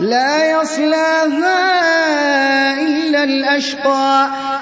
لَا يَصْلَاهَا إِلَّا الْأَشْقَى.